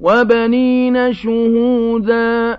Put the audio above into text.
وَبَنِينَ شُهُودًا